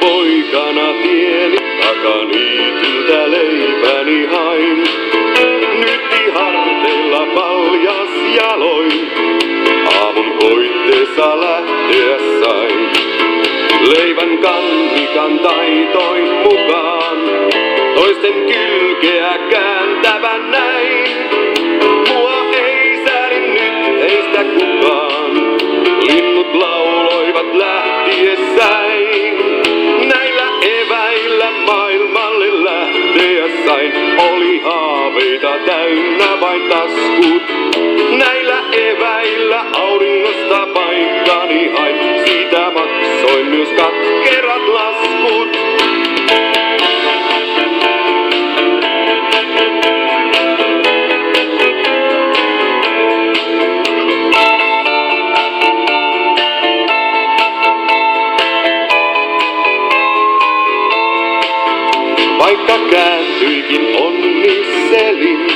Poikana tieni takaniityltä leipäni hain. Lähteä sain. Leivän kannikan taitoin mukaan, toisten kylkeä kääntävän näin. Mua ei sääli nyt heistä kukaan, linnut lauloivat lähtiessäin. Näillä eväillä maailmalle lähteä sain, oli haaveita täynnä vain taskut. Vaikka kääntyikin onnistelin,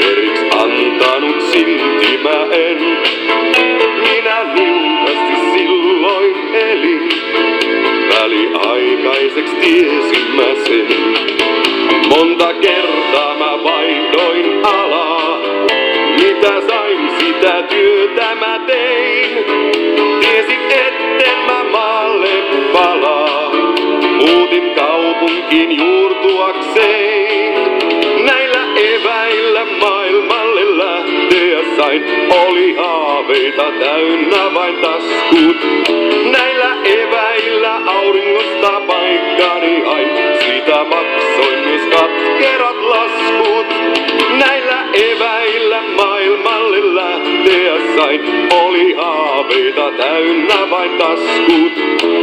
periksi antanut silti mä en. Minä niukasti silloin elin, väliaikaiseksi tiesin mä sen. Monta kertaa mä vaihdoin alaa, mitä sain sitä työtä mä tein. Tiesin etten mä maalle palaa, muutin kaupunkiin juurtuakseen. Näillä eväillä maailmalle lähteä sain, oli haaveita täynnä vain taskut. Näillä eväillä auringosta paikkani hain, siitä maksoin myös katkerat laskut. Näillä eväillä maailmalle lähteä sain, oli haaveita täynnä vain taskut.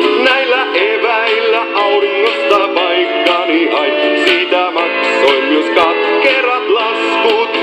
Soin myös katkerat laskut.